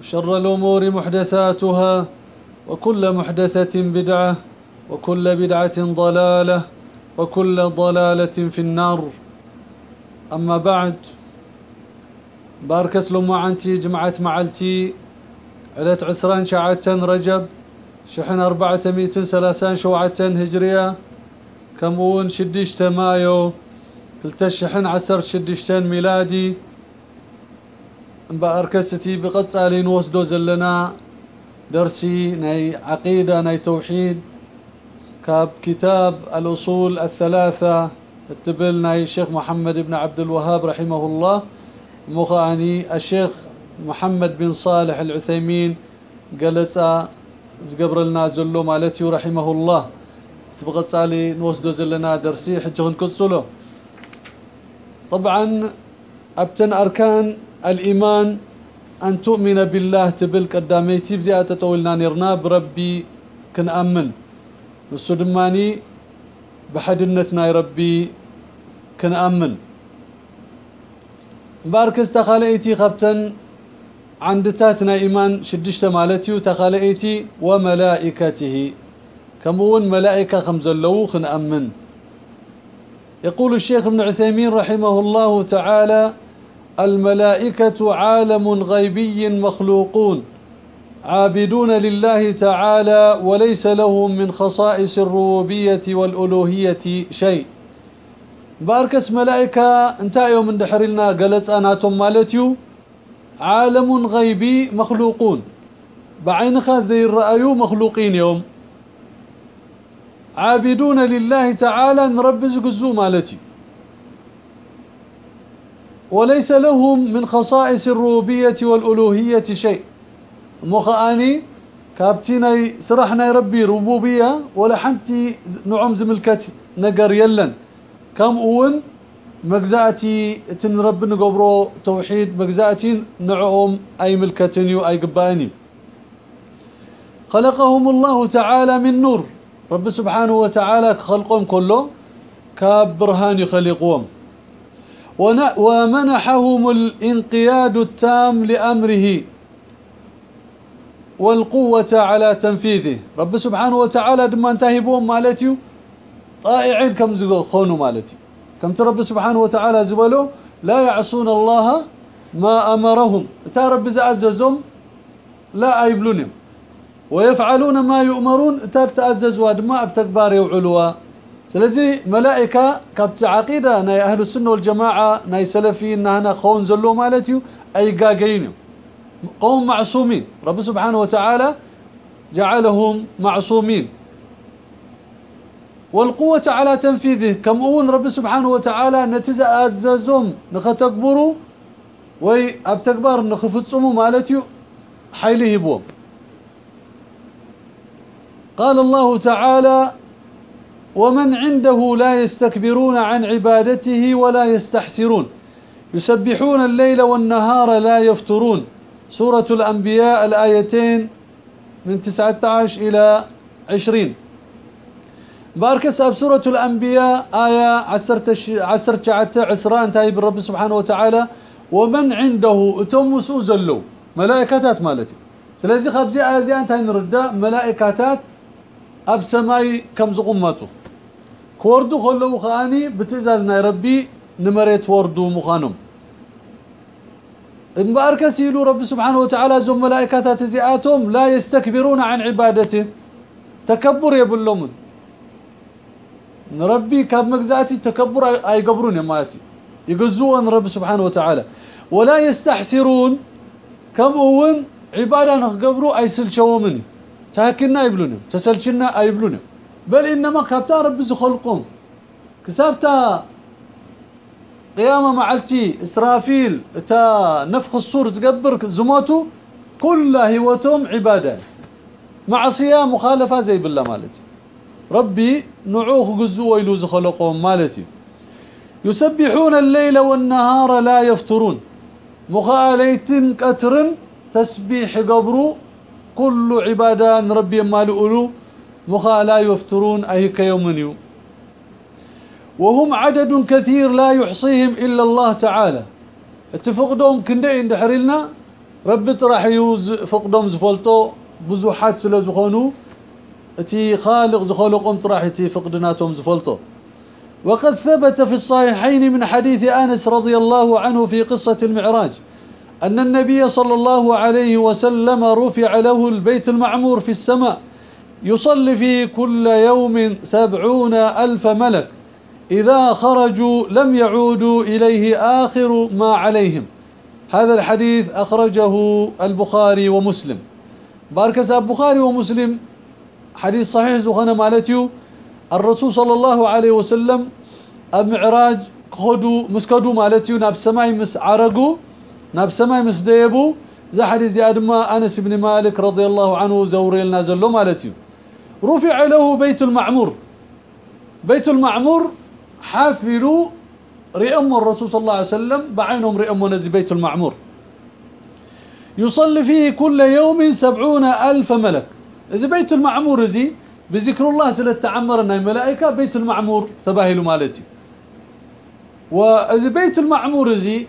وشر الأمور محدثاتها وكل محدثة بدعة وكل بدعة ضلالة وكل ضلالة في النار. أما بعد بارك اسلم عنتي جمعة معلتي علت عسران شعة رجب شحن أربعة مئة سلاسان شوعة هجرية كمون شديش مايو كلتشحن عسر شدشتن ميلادي بأركستي بقصالي نوسدو زلنا درسي ناي عقيدة ناي توحيد كاب كتاب الأصول الثلاثة التبل ناي الشيخ محمد بن عبد الوهاب رحمه الله مخاني الشيخ محمد بن صالح العثيمين قلصا زقبر لنا زلو مالتي رحمه الله تبقصالي نوسدو زلنا درسي حجه نكسلو طبعا ابتن اركان الإيمان أن تؤمن بالله تبل قداميتي بزيادة تطولنا نرنا بربي كنأمن والسدماني بحدنتنا يا ربي كنأمن باركز تخالئتي خبتن عندتاتنا إيمان شدشت مالتي وتخالئتي وملائكته. كمون ملائكة خمزلو خنأمن يقول الشيخ ابن عثيمين رحمه الله تعالى الملائكة عالم غيبي مخلوقون عابدون لله تعالى وليس لهم من خصائص الربوبية والألوهية شيء. باركس ملائكة انتا يوم اندحرلنا قلس اناتم مالتيو عالم غيبي مخلوقون. بعينها زي الرأيو مخلوقين يوم؟ عابدون لله تعالى نرب زقزو مالتي وليس لهم من خصائص الربوبية والألوهية شيء. مخاني كابتيني سرحنا ربي ربوبية ولا حنتي نعم زملكت نجر يلن. كم أون مجزأتي تن رب نقبرو توحيد مجزأتي نعوم أي ملكتني واي قباني خلقهم الله تعالى من نور. رب سبحانه وتعالى خلقهم كله كبرهان يخلقهم. ومنحهم الانقياد التام لأمره والقوة على تنفيذه. رب سبحانه وتعالى دما انتهبهم مالتي طائعين كم خونوا مالتي. كم رب سبحانه وتعالى زبلوا لا يعصون الله ما أمرهم. تا رب زعززهم لا أيبلونهم ويفعلون ما يؤمرون تا تأززوا دما ابتكبار وعلوا سلازي ملائكة كبت عقيدة ناي أهل السنة والجماعة ناي سلفيين هنا خون زلو مالتي أي قاقين قوم معصومين. رب سبحانه وتعالى جعلهم معصومين. والقوة على تنفيذه. كم أون رب سبحانه وتعالى نتزا اززهم نختكبروا وي ابتكبر نخفصموا مالتي حيله بوم قال الله تعالى ومن عنده لا يستكبرون عن عبادته ولا يستحسرون. يسبحون الليل والنهار لا يفترون. سورة الأنبياء الآيتين من 19 إلى عشرين. باركس اب سورة الأنبياء آية عسرت عسرت عسران تايب الرب سبحانه وتعالى. ومن عنده اتومسو زلو. ملائكتات مالتي. سلازي خبزي ازي أنت نردا ملائكتات أب سماي كم كوردو خلو خاني بتزازنا ربي نمريت وردو مخانم انبارك سيلو رب سبحانه وتعالى زم ملائكتات زياتهم لا يستكبرون عن عبادته تكبر يبلون نربي كاب مجزاتي تكبر اي قبرون يا ماتي يقزون رب سبحانه وتعالى ولا يستحسرون كم اون عباده نخقبروا اي سلشومني تاكلنا يبلون تسلشنا يبلون بل إنما كابتا رب زخلقهم كسابتا قيامه معلتي إسرافيل تا نفخ الصور زقبر زموتو كل هوتهم عبادة. معصيه مخالفه زي بالله مالتي. ربي نعوخ قزو ويلو زخلقهم مالتي. يسبحون الليل والنهار لا يفترون. مخاليت قتر تسبيح قبرو كل عبادة ربي مالؤلو. مخا لا يفترون أي كيوم يوم. وهم عدد كثير لا يحصيهم إلا الله تعالى. اتفقدهم كندي اندحرلنا رب طرح يوز فقدهم زفلطو بزوحات سلازخونو اتي خالق زخلقهم طرح تي فقدناتهم زفلطو وقد ثبت في الصحيحين من حديث أنس رضي الله عنه في قصة المعراج أن النبي صلى الله عليه وسلم رفع له البيت المعمور في السماء. يصلي فيه كل يوم سبعون ألف ملك. إذا خرجوا لم يعودوا إليه آخر ما عليهم. هذا الحديث أخرجه البخاري ومسلم. باركس البخاري ومسلم. حديث صحيح زخنا مالتيو. الرسول صلى الله عليه وسلم المعراج خدو مسكدو مالتيو. ناب سماي مس عرقو ناب سماي مس ديبو. زي حديث ما أنس بن مالك رضي الله عنه زوري لنا زلو مالتيو. رفع له بيت المعمور. بيت المعمور حافلوا رئم الرسول صلى الله عليه وسلم بعينهم رئم نزي بيت المعمور. يصلي فيه كل يوم سبعون ألف ملك. إذا بيت المعمور زي بذكر الله سلت تعمرنا الملائكة بيت المعمور تباهلوا مالتي. وإذا بيت المعمور زي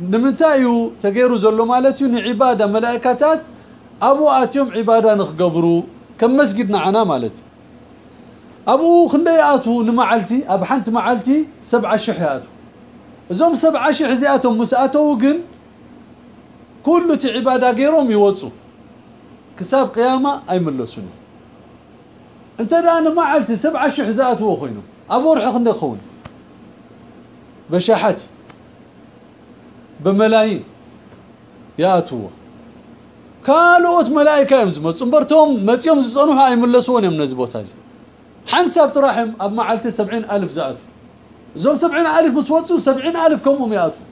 نمتايو تغيروا زلو مالتي عباده ملائكتات ابو اتيوم عبادة نخقبروا كم مسجدنا عنا مالتي؟ أبو خندياتو نمعلتي أب حنت معلتي سبع شحياتو زوم سبع شح زياتهم مسأتو وقن كل عبادة غيرهم يوصوا كساب قيامة أي ملسوني. أنت أنا ما عالتي سبعة شحزات وخينو. أبو روح خلنا خون بشاحات بملايين. كالوت ملائكه يمزمو صنبرتهم مصيوم زصنوها يملسون يم نزبوت هذه حنسب تراحم اب معلتي 70000 زاد زوم 70000 مسوصو 70000 كم ياتو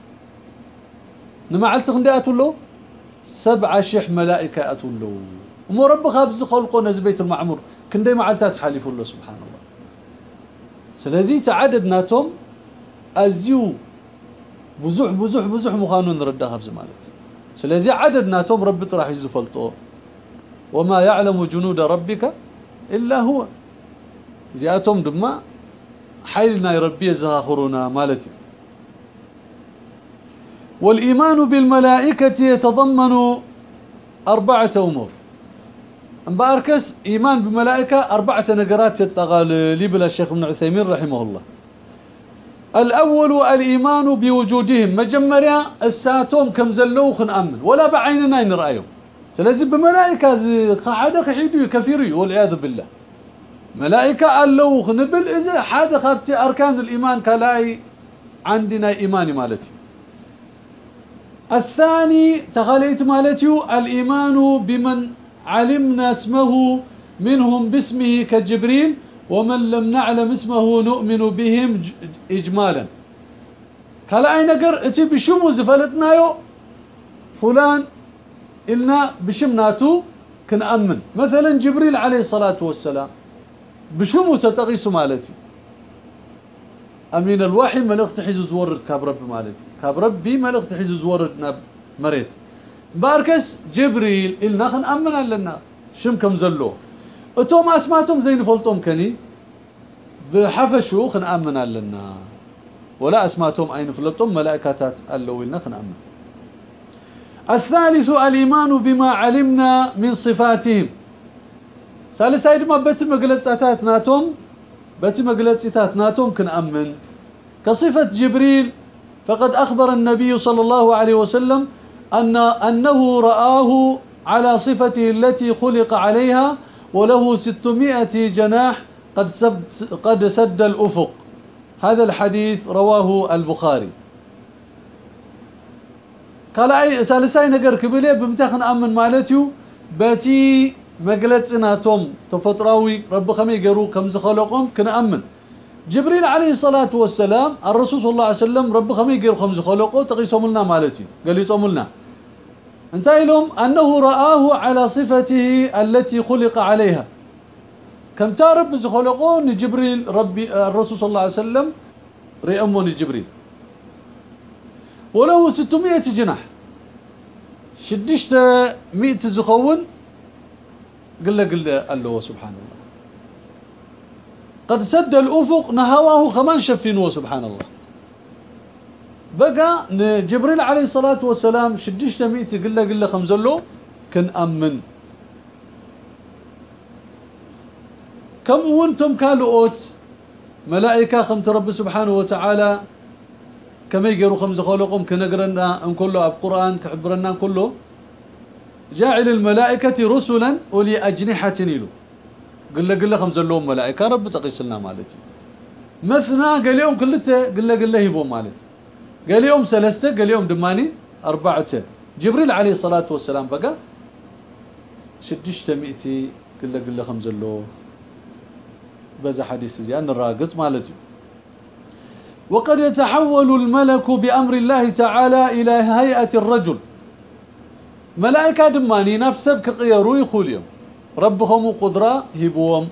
نمعلت خندياتو له سبعة شح ملائكه اتو له ومرب خبز خلقو نزبيت المعمور كندي معلتات حالف الله سبحان الله سلازي تعددناتهم ازيو بزح بزح بزح مخانو نردا خبز مالت سلازي عددناتهم رب راح يزفلطو وما يعلم جنود ربك الا هو زياتهم دما حيلنا يربي زاخرنا مالتي والايمان بالملائكه يتضمن اربعه امور مباركس ايمان بملائكه اربعه نقرات يتغال بلا الشيخ ابن عثيمين رحمه الله الأول الايمان بوجودهم. مجمريا الساتوم كم زلو خنامن ولا بعيننا نرايهم سلازم بملائكة حدا خيدو كثيري والعياذ بالله. ملائكة الله خنبل إذا حدا خبتي أركان الإيمان كلاي عندنا إيماني مالتي. الثاني تخليت مالتي الإيمان بمن علمنا اسمه منهم باسمه كجبريل. ومن لم نعلم اسمه نؤمن بهم اجمالا. قال اي نقر أتي بشمو زفلتنايو. فلان إلنا بشمناتو كنأمن مثلا جبريل عليه الصلاة والسلام ብሽሙ ተጠቂሱ ማለት እዩ. أمين الوحي መልእኽቲ ሒዙ ዝወርድ ካብ ረቢ ማለት እዩ. ካብ ረቢ መልእኽቲ ሒዙ ዝወርድ ናብ መሬት. باركس جبريل ኢልና ክንኣምን ኣለና ሽም ከም ዘሎ. እቶም ኣስማቶም ዘይንፈልጦም ከኣ ብሓፈሻ ክንኣምን ኣለና ولا ኣስማቶም ኣይንፈልጦምን መላእክታት ኣለዉ ኢልና ክንኣምን الثالث الايمان بما علمنا من صفاتهم ሳልሳይ ድማ በቲ መግለጺታት ናቶም በቲ መግለጺታት ናቶም ክንኣምን كصفة جبريل فقد اخبر النبي صلى الله عليه وسلم ان انه رآه على صفته التي خلق عليها وله 600 جناح قد قد سد الأفق. هذا الحديث رواه البخاري. قال እቲ ሳልሳይ ነገር ክብል ከሎ ብምንታይ ክንኣምን ማለት እዩ؟ باتي مغلصناتهم تفطراوي رب خمي يغرو كم زخلقهم كنامن جبريل عليه الصلاة والسلام الرسول صلى الله عليه وسلم رب خمي يغرو خم زخلقو تقيسهم لنا مالتي قاليصهم لنا انتهى لهم أنه رآه على صفته التي خلق عليها. كم تارب زخلقون جبريل ربي الرسول صلى الله عليه وسلم رئمون جبريل. وله 600 جناح. شدشت 100 زخون قل له قل له الله سبحان الله. قد سد الأفق نهواه كمان شفينه سبحان الله. بقى جبريل عليه الصلاة والسلام شدشت 100 قل له قل له خمزلو كن أمن. كم وأنتم كالوت ملائكة خمت رب سبحانه وتعالى كما يقروا خمس خلقهم كنقرنا أن كله القران كحبرنا كله. جاعل الملائكة رسلا أولي أجنحة نيلو. قل له قل له خمس ملائكة رب تقيسلنا مالتي. مثنى قال يوم كلته قل له قل له يبو مالتي. قال يوم ثلاثة قال يوم دماني أربعة. جبريل عليه الصلاة والسلام بقى شدشت مئتي قل له قل له بذا حديث زي أن الراقص مالتي. وقد يتحول الملك بأمر الله تعالى إلى هيئة الرجل. ملائكة دماني نفسب كقيروا يخوليهم ربهم قدرة هبوهم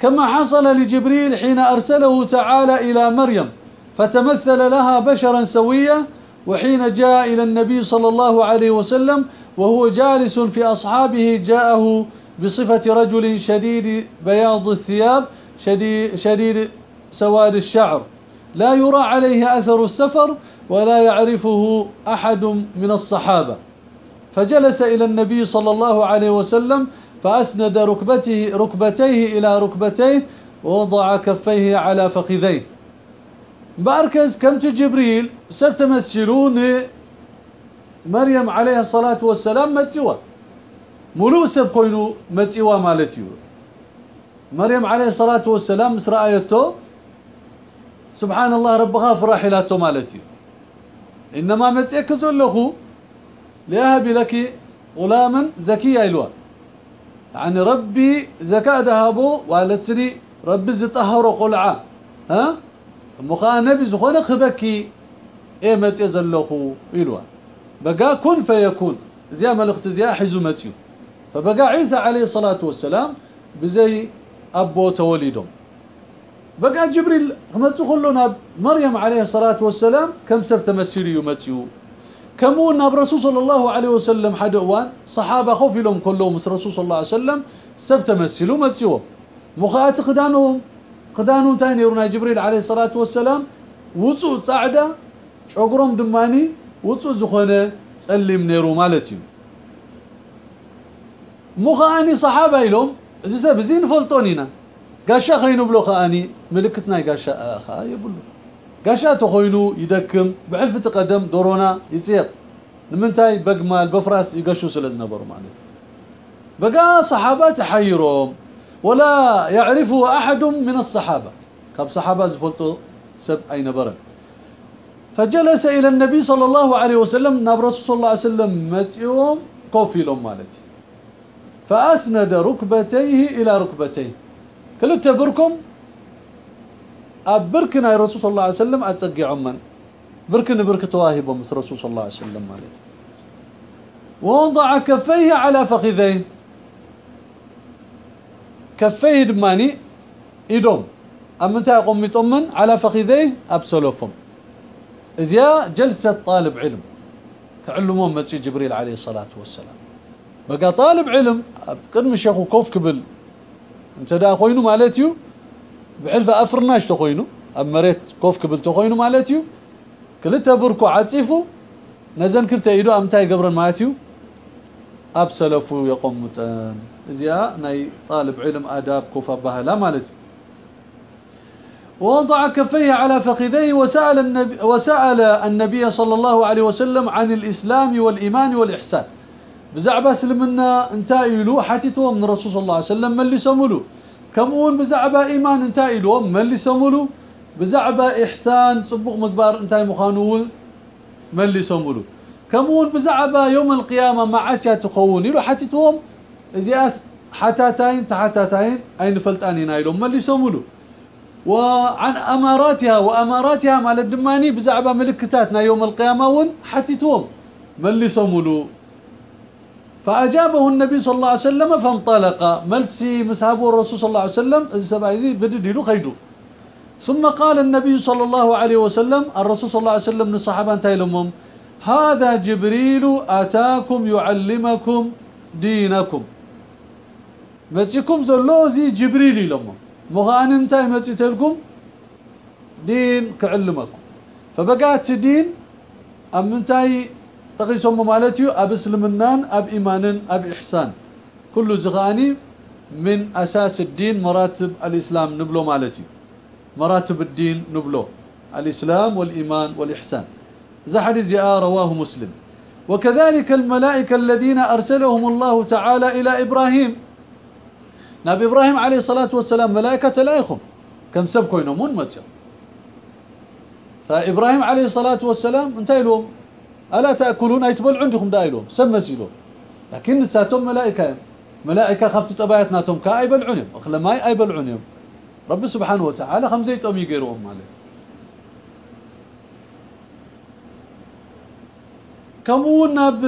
كما حصل لجبريل حين أرسله تعالى إلى مريم. فتمثل لها بشرا سويا وحين جاء إلى النبي صلى الله عليه وسلم وهو جالس في أصحابه جاءه بصفة رجل شديد بياض الثياب شديد, شديد سواد الشعر. لا يرى عليه أثر السفر ولا يعرفه أحد من الصحابة. فجلس إلى النبي صلى الله عليه وسلم فأسند ركبته ركبتيه إلى ركبتيه ووضع كفيه على فخذيه. باركز كم جبريل سبتمثلون مريم عليه الصلاة والسلام متسوى ملو سب كوينو متسوى مالتيو مريم عليه الصلاة والسلام مس رأيته سبحان الله ربها فرح لاته مالتي إنما مصيك زلخو. ليهب لك غلاما زكيا يلوا يعني ربي زكاة ذهبو والتسري ربي زطهرو قلعة. ها؟ مخا نبي زخونه خبكي إيه مصي زلخو يلوا بقى كن فيكون زي ملخت زي حزو مصيو فبقى عيسى عليه الصلاة والسلام بزي ابو توليدهم بقى جبريل خمسو كلنا مريم عليه الصلاة والسلام كم سب تمثيل يمثيو كمون برسول صلى الله عليه وسلم حد اوان صحابه خوف لهم كلهم رسول صلى الله عليه وسلم سب تمثيلو مثيو مخات ክዳኑ እንታይ ነይሩ? ናይ ጅብሪል ዓለ ሰላት ወሰላም ውፁእ ፃዕዳ ጨጉሮም ድማኒ ውፁእ ዝኾነ ፀሊም ነይሩ ማለት እዩ። እሞ ከዓኒ ሰሓባ ኢሎም እዚ ሰብ እዚ ንፈልጦን ኢና። ጋሻ ኸይንብሎ ከዓኒ ምልክት ናይ ጋሻ ከዓ የብሉ። ጋሻ ተኮይኑ ይደክም ብሕልፊ ትቀደም ዶሮና ይፅየቕ ንምንታይ በግማል በፍራስ ይገሹ ስለ ዝነበሩ ማለት እዩ። በጋ ሰሓባ ተሓይሮም ولا يعرفه أحد من الصحابة. ካብ صحابة ዝፈልጦ ሰብ ኣይነበረን فجلس إلى النبي صلى الله عليه وسلم ናብ رسول صلى الله عليه وسلم መጺኦም ኮፍ ኢሎም ማለት እዩ. فأسند ركبتيه إلى ركبتيه. ክልተ ብርኮም ኣብ ብርኪ ናይ الرسول صلى الله عليه وسلم ኣጸጊዖምን بركن برك تواهبهم الرسول صلى الله عليه وسلم مالت ووضع كفيه على فخذيه. كفيه دماني ايدهم إمتى يقوم يطمن على فخذيه ابسلوفهم ازيا جلسه طالب علم كعلمهم مسجد جبريل عليه الصلاه والسلام بقى طالب علم قدم الشيخ كوف قبل انت دا خوينو مالتيو بحلف افرناش تخوينو اب مريت كوف كبل تخوينو مالتيو كلتا بركو عصيفو نزن كلتا يدو امتاي قبرن مالتيو ابسلفو يقوم متن ازيا ناي طالب علم اداب كوفا بهلا مالتي ووضع كفيه على فخذيه وسأل النبي وسأل النبي صلى الله عليه وسلم عن الإسلام والإيمان والإحسان بزعبة سلمنا انتايلو حتيتو من الرسول صلى الله عليه وسلم من اللي سمولو كمون بزعبة إيمان انتايلو من اللي سمولو بزعبة إحسان صبغ مقبار انتاي مخانول من اللي سمولو كمون بزعبة يوم القيامة مع عسيا تقوون يلو حتيتوهم إزياس حتاتين تحتاتين أين فلتاني نايلو من اللي سمولو وعن اماراتها واماراتها مال الدماني بزعبه ملكتاتنا يوم القيامه ون حتيتهم ملي سمولو فاجابه النبي صلى الله عليه وسلم فانطلق ملسي مسحبه الرسول صلى الله عليه وسلم السبايزي بدد له خيدو ثم قال النبي صلى الله عليه وسلم الرسول صلى الله عليه وسلم من الصحابه انتهى لهم هذا جبريل اتاكم يعلمكم دينكم مسيكم زلوزي جبريل لهم مغان انتهي مسيت لكم دين كعلمكم فبقات دين ام انتهي تقيسهم مالتي اب اسلمنان اب ايمانن اب احسان كل زغاني من أساس الدين مراتب الاسلام نبلو مالتي مراتب الدين نبلو الاسلام والايمان والاحسان زحد زياء رواه مسلم وكذلك الملائكه الذين ارسلهم الله تعالى إلى إبراهيم نبي إبراهيم عليه الصلاة والسلام ملائكة لا يخم. كم سب كوينمون متيو فإبراهيم عليه الصلاة والسلام انتهى لهم. ألا تأكلون؟ أي تبلعون عندكم دايلهم سمسيلو لكن نساتهم ملائكة. ملائكة خفت طبيعتناتهم كأي بلعونهم أخلا ماي أي بلعونهم رب سبحانه وتعالى خمزه يطوم يغيرهم مالت. كمون ب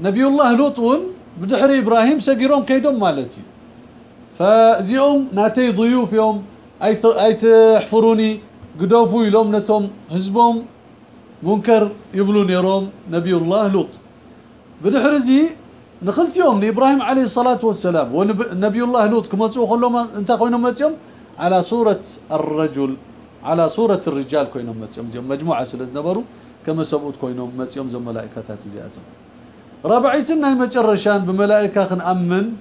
نبي الله لوطون بدحري إبراهيم سقيرهم كيدهم مالتي فزيهم ناتي ضيوف يوم اي اي تحفروني قدوفوا يلوم نتهم حزبهم منكر يبلون يروم نبي الله لوط بدحرزي نخلت يوم لابراهيم عليه الصلاه والسلام ونبي الله لوط كما تسو خلهم انت كوينهم متيوم على صوره الرجل على صوره الرجال كوينهم متيوم مجموعه سلازنبروا كما سبوت كوينهم متيوم زي ملائكتات زياتهم ربعيتنا مجرشان بملائكة خنامن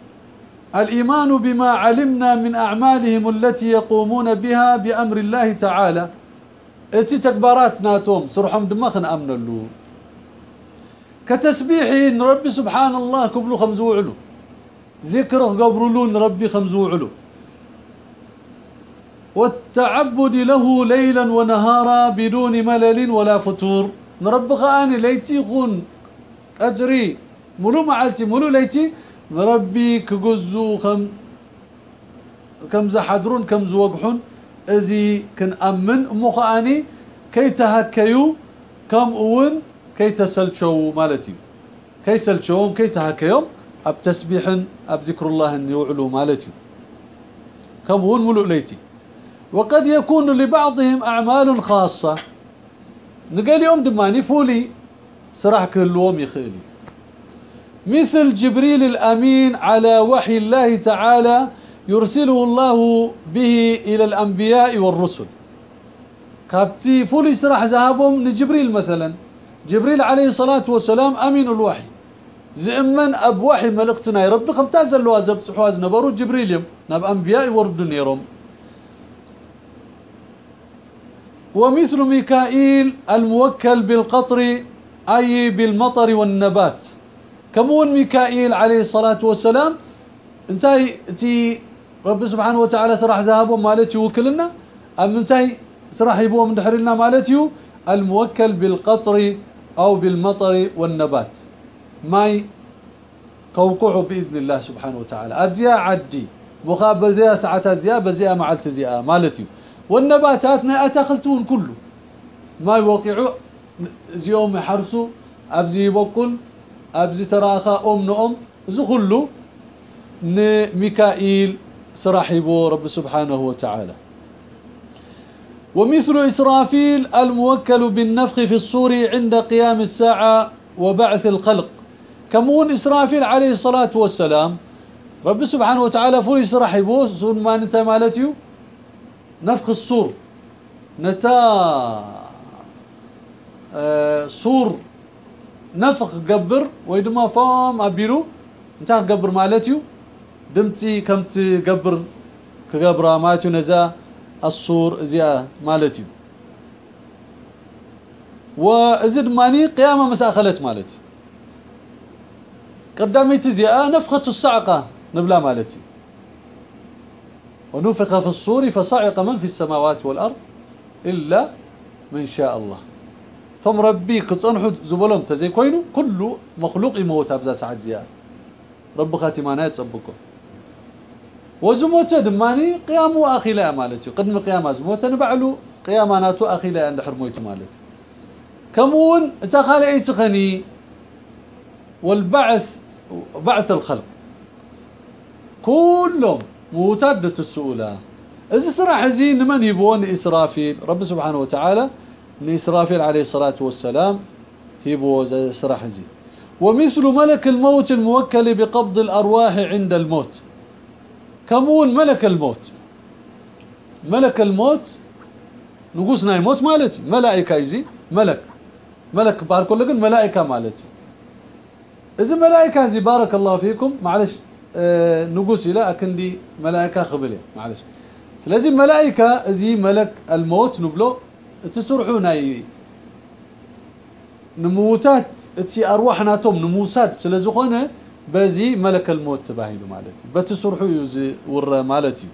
الإيمان بما علمنا من أعمالهم التي يقومون بها بأمر الله تعالى. إتي تكبارات ناتوم سرحهم دما خنامن له كتسبيح ربي سبحان الله كبلو خمزو علو ذكره قبرلون ربي خمزو علو والتعبد له ليلا ونهارا بدون ملل ولا فتور. نربي خاني ليتي خون اجري ملو معلتي ملو ليتي؟ ربي كجزو خم كم زحدرون كم زوقحون. أزي كنأمن مخاني كي تهكيو كم أون كي تسلشو مالتي. كي سلشوهم كي تهكيهم. أب تسبيح أب ذكر الله ان يعلو مالتي. كم أون ملو ليتي. وقد يكون لبعضهم أعمال خاصة. نقال يوم دماني فولي. سرح كلهم يخيلي مثل جبريل الأمين على وحي الله تعالى يرسله الله به إلى الأنبياء والرسل. كابتي فولي سرح ذهبهم لجبريل مثلا. جبريل عليه الصلاة والسلام أمين الوحي. زئمن أب وحي ملقتنا يا ربي خمتاز اللوازب صحواز نبرو جبريل يم. نب أنبياء وردن يروم ومثل ميكائيل الموكل بالقطر أي بالمطر والنبات. كمون ميكائيل عليه الصلاة والسلام انتهي تي رب سبحانه وتعالى سرح ذهبهم مالتي وكلنا أم انتهي سرح يبوهم دحرلنا مالتي الموكل بالقطر أو بالمطر والنبات. ماي قوقعه بإذن الله سبحانه وتعالى. ابزيا عدي. مخاب بزيا ساعات زيا بزيا معلت زيا مالتي. والنباتات اتاخلتون كله. ما يوقعوا زيوم يحرسوا ابزي يبقل ابزي تراخا ام نؤم زخلو ميكائيل سراحبو رب سبحانه وتعالى ومثل إسرافيل الموكل بالنفخ في الصور عند قيام الساعة وبعث الخلق كمون إسرافيل عليه الصلاة والسلام رب سبحانه وتعالى فوري صراح يبو سون ما انت مالتيو نفخ الصور نتا صور نفخ قبر ويدما فام ابيلو انت قبر مالتيو. دمتي كم تقبر كقبرا مالتيو نزا الصور زيا مالتيو. وازد ماني قيامة مساخلت مالتي قدامي زيا نفخة الصعقه نبلا مالتي ونفخ في الصور فصعق من في السماوات والأرض إلا من شاء الله. كصنحو زبلهم تزي كوينو كل مخلوق يموت ابزا ساعات زيا رب خاتمانا يصبكم وزموت دماني قيامه اخيلا مالتي قدم قيامه زموت نبعلو قياماناتو اخيلا عند حرمويت مالتي كمون تخال سخني والبعث بعث الخلق كلهم موتادة السؤولة إذا صراحة زين من يبون إسرافيل رب سبحانه وتعالى إسرافيل عليه الصلاة والسلام يبو صراحة زين ومثل ملك الموت الموكل بقبض الأرواح عند الموت. كمون ملك الموت. ملك الموت نقصنا يموت مالتي ملائكة يزي ملك. ملك بارك لكن ملائكة مالتي إذا ملائكة زي بارك الله فيكم. معلش نقص إلى أكن دي ملائكة خبلي معلش. لازم ملائكة زي ملك الموت نبلو. تسرحوا ناي نموتات تي أرواحناتهم نموسات سلازخونه بزي ملك الموت تباهيلو مالتي بتسرحوا يوزي ور مالتي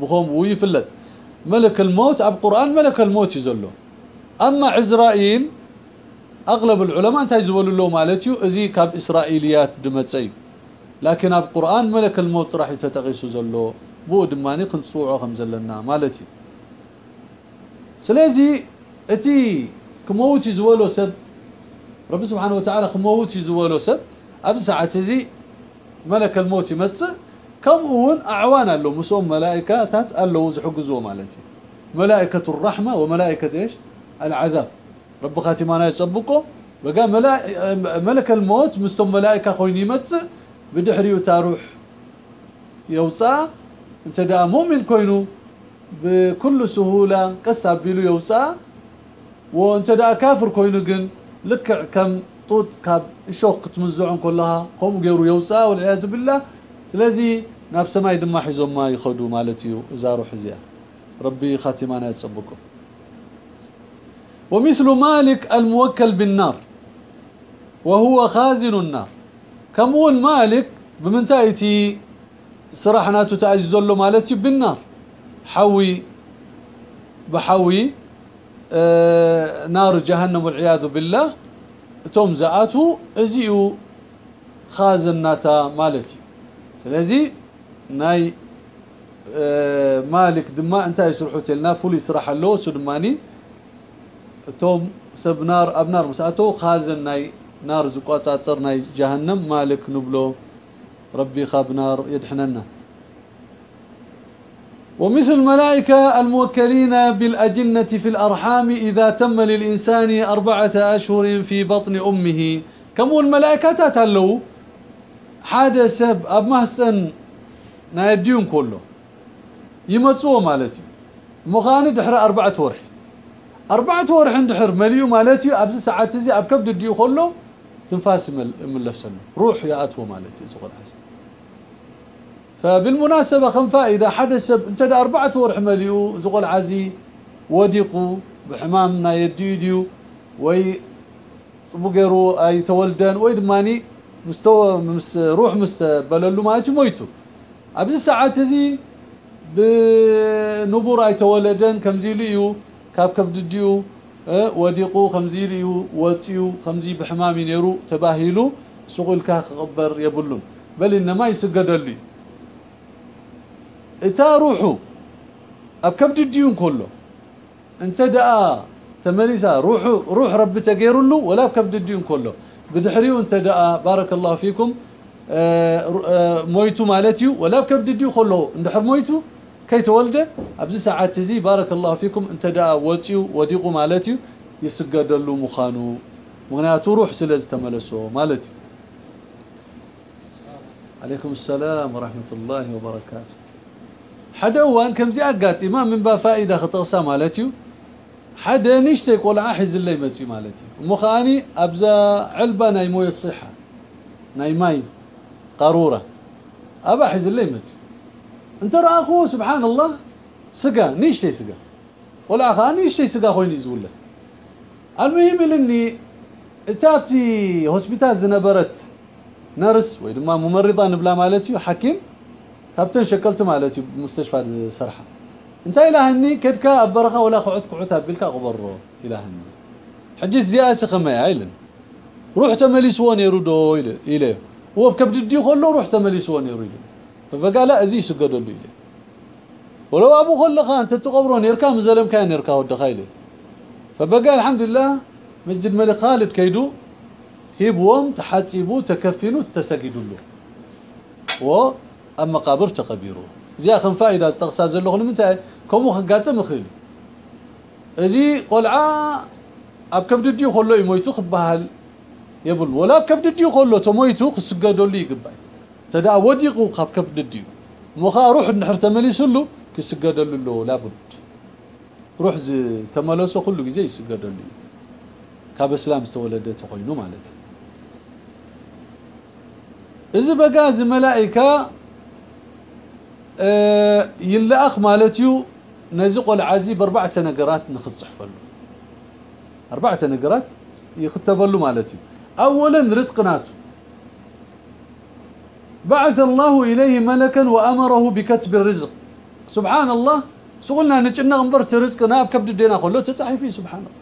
بخوم ويفلت ملك الموت اب قران ملك الموت يزلو اما عزرائيل اغلب العلماء انت يزولوا له مالتي ازي كاب اسرائيليات دمصي لكن اب قران ملك الموت راح يتتقيس زلو بو دماني خنصوعو خمزلنا مالتي سلازي أتي كموت يزولو سب رب سبحانه وتعالى كموت يزولو سب اب ساعه زي ملك الموت يمص كم هون أعوان له مسوم ملائكات له زحجزوا مالتي. ملائكة الرحمة وملائكة إيش؟ العذاب. رب خاتمانا يسبقوا بقى ملك الموت مستم ملائكة خوين يمص بدحريو تاروح يوصى. انت دا مؤمن كوينو. بكل سهولة قصاب بيلو يوصى وانت دا كافر كوينو جن لك كم طوط كاب الشوق تمزعون كلها. قوم غيروا يوصى والعياذ بالله. سلازي ناب سماي دما حيزوم ما يخدو مالتيو ازارو حزيا. ربي خاتمانا يتصبكم ومثل مالك الموكل بالنار وهو خازن النار. كمون مالك بمنتايتي صراحناتو تعزز له مالتي بالنار. حوي بحوي آه نار جهنم والعياذ بالله توم زآتو ازيو خازناتا مالتي. سلازي ناي آه مالك دما انت يسرحوا لنا فول يسرح له سدماني توم سب نار ابنار مسآتو خازن ناي نار زقاصاصر ناي جهنم مالك نبلو ربي خاب نار يدحننا. ومثل الملائكة الموكلين بالأجنة في الأرحام إذا تم للإنسان أربعة أشهر في بطن أمه. كم الملائكة تتلو؟ حادث سب أب محسن نايديون كله. يمصوا مالتي. مخاني دحر أربعة ورح. أربعة ورح دحر مليو مالتي أبز ساعات زي أب كبد ديو كله. تنفاس ملسنه. روح يا أتو مالتي زغل حسن. فبالمناسبة خم فائدة حدث انت دا أربعة ورح مليو زغل عزي وديقوا بحمامنا يديديو وي بقروا أي تولدن ويدماني مستوى مس روح مستبللو مالتي مويتو. ابز ساعات زي بنبور أي تولدن كمزي ليو كاب كبدديو وديقو خمزي ليو وصيو خمزي بحمامي نيرو تباهيلو سقول كا خبر يبلون. بل إنما يسجدلي. اتا روحو اب كبدديون كله انت دا تمريسا روحو روح رب تغيرلو ولا كبدديون كله بدحريو انت دا بارك الله فيكم مويتو مالتيو ولا كبدديو خلو اندحر مويتو كي تولده ابز ساعات زي بارك الله فيكم انت دا وصيو وديقو مالتيو يسجدلو مخانو مغنياتو روح سلز تملسو مالتي عليكم السلام ورحمة الله وبركاته حدا وان كم زي أقات إمام من با فائدة خطأسا مالتيو حدا نشتي يقول عاحز اللي مسي مالتي. مخاني أبزا علبة نايمو الصحة. نايماي قارورة. أبا حز اللي مسي أنت رأخو سبحان الله؟ سقا. نيشتي سقا. ولا أخا نيشتي سقا خوين يزول المهم إني اتابتي هوسبيتال زنبرت نرس ويدما ممرضه نبلا مالتي حكيم كابتن شكلت مالتي بمستشفى سرحه انت الهني كدكا أبرخة ولا قعد قعد ابلكا قبرو الهني حجي زياس خما عيلن. روح تمليس وين يرودو إلى هو بكبد دي خلو روح تمليس وين يريد فقال أزي سجدوا له ولو أبو خلقه انت تقبرون يركا مزلم كان يركا ود خايله فبقى الحمد لله مسجد ملك خالد كيدو. هيبوم تحاسبو تكفنوا تسجدوا له. و اما قابر تقبيرو زي أخن فائدة تقصى زلو متى كمو خقاطم مخيل. ازي قلعة أب كبد ديو خلو يمويتو خبال يبل. ولا كبد ديو خلو تمويتو خسجدوا يقباي تدا وديقو خاب كبد ديو مخا روح نحر تمليسلو كسجدوا له لابد روح تملسو كل غزي يسجدوا لي. كاب إسلام استولد تخوينو مالتي إذا بقى زي ملائكة أه يلاخ مالتيو نزق العزي بأربعة نقرات نخصح له أربعة نقرات يختبلوا مالتي اولا رزقناته بعث الله إليه ملكا وأمره بكتب الرزق. سبحان الله سقولنا نجنا غنبرت رزقنا بكبد دينا كله تصحيفي سبحان الله.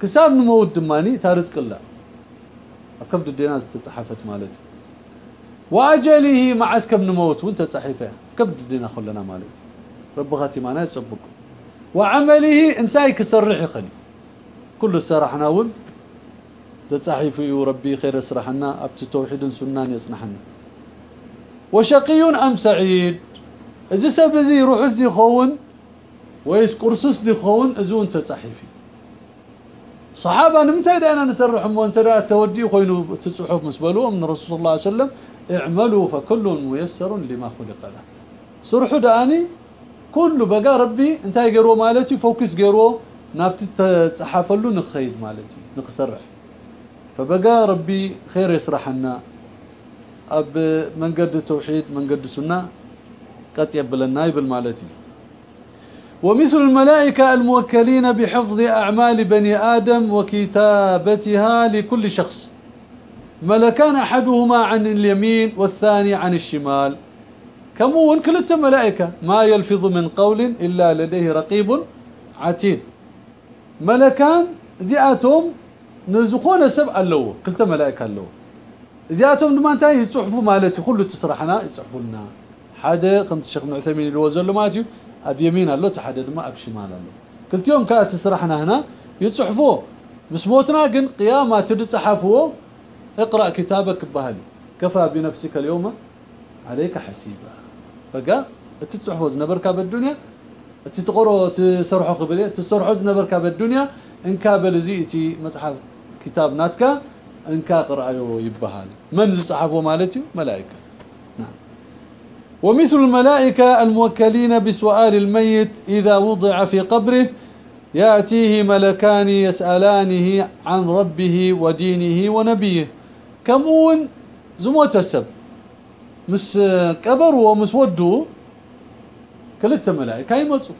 كساب نموت دماني تارزق الله. بكبد دينا تصحفت مالتي وأجله مع اسكب نموت وانت تصحيفه كبد دينا كلنا مالتي رب خاتمانا يصبك وعمله انتاي كسرح خلي كل السرحنا ون تصحيفي ربي خير اسرحنا أبت توحيد سنان يصنحنا. وشقي أم سعيد. إذا سب زي روح دي خون. ويس قرصص دي خون. ازو أنت تصحيفي صحابة نمتى أنا نسرحهم وانت تودي خوينو تصحف مسبلو. من الرسول صلى الله عليه وسلم. اعملوا فكل ميسر لما خلق له. سرحوا داني كل بقى ربي انت يقروا مالتي فوكس قروا نابت تصحفلو نخيد مالتي نقسرح فبقى ربي خير يسرحنا. أب من قد توحيد من قد سنه قد يبلنا يبل مالتي ومثل الملائكة الموكلين بحفظ أعمال بني آدم وكتابتها لكل شخص. ملكان أحدهما عن اليمين والثاني عن الشمال. كمون كلتا ملائكة. ما يلفظ من قول إلا لديه رقيب عتيد. ملكان زياتهم نزقون سبع اللو كلتا ملائكة اللو زياتهم لما انتهي يصحفوا مالتي كله تسرحنا يصحفوا لنا حدا قمت الشيخ ابن عثيمين اللي وزل ماتيو أب يمين الله تحدد ما أب شمال الله قلت يوم كانت تسرحنا هنا يصحفوا مسموتنا قن قيامة تتصحفوا. اقرأ كتابك بهل. كفى بنفسك اليوم عليك حسيبا. بقى تتصحفوا نبركا بالدنيا تتقروا تسرحوا قبل تسرحوا نبركا بالدنيا ان كابل زيتي مصحف كتاب ناتكا ان كاقرايو يبهال من صحفوا مالتي ملائكه ومثل الملائكة الموكلين بسؤال الميت إذا وضع في قبره يأتيه ملكان يسألانه عن ربه ودينه ونبيه كمون زموت السب مس قبر ومس ودو كلت ملائكة يمصوا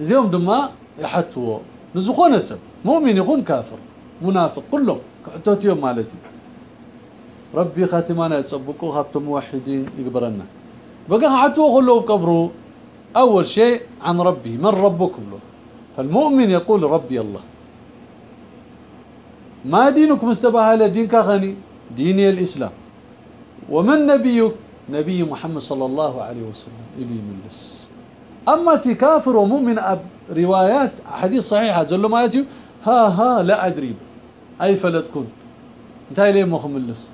زيهم دما يحتوا نزخون السب مؤمن يكون كافر منافق كلهم حتوتيهم مالتي ربي خاتمانا يصبقوا هبت موحدين يقبرنا بقى حتو خلوا بقبره أول شيء عن ربه من ربكم له فالمؤمن يقول ربي الله ما دينك مستباهله دينك غني ديني الإسلام ومن نبيك؟ نبي محمد صلى الله عليه وسلم إلي ملس. أما تكافر ومؤمن أب روايات حديث صحيحة زلو ما يتيو ها ها لا أدري. أي فلا تكون انتهي ليه مخملس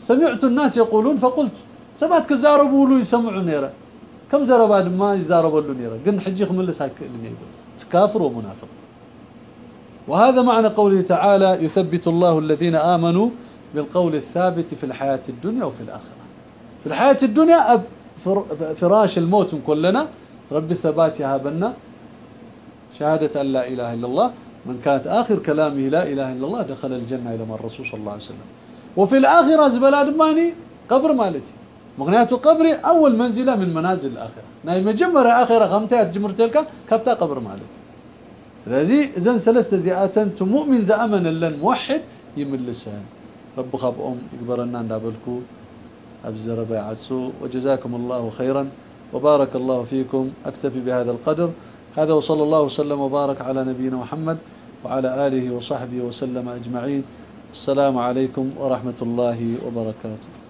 سمعت الناس يقولون فقلت سبات كزاربوا له يسمعوا نيرة. كم زربا ما يزاربوا له نيرة. قن حجي خملس هكلني تكافر ومنافق. وهذا معنى قوله تعالى يثبت الله الذين آمنوا بالقول الثابت في الحياة الدنيا وفي الآخرة. في الحياة الدنيا فراش الموت كلنا. رب الثبات يهابنا شهادة أن لا إله إلا الله. من كانت آخر كلامه لا إله إلا الله دخل الجنة إلى من الرسول صلى الله عليه وسلم. وفي الآخرة زبلا دماني قبر مالتي. مغنيات قبري أول منزلة من منازل الآخرة. ناي مجمرة آخرة خمتها تلك كبتا قبر مالتي. سلازي إذن سلست زيئات مؤمن زأمن لن موحد يملسان. رب خاب أم يقبرنا ندابلكو أبزر بيعتسو وجزاكم الله خيرا وبارك الله فيكم أكتفي بهذا القدر። هذا وصلى الله وسلم وبارك على نبينا محمد وعلى آله وصحبه وسلم أجمعين. السلام عليكم ورحمة الله وبركاته.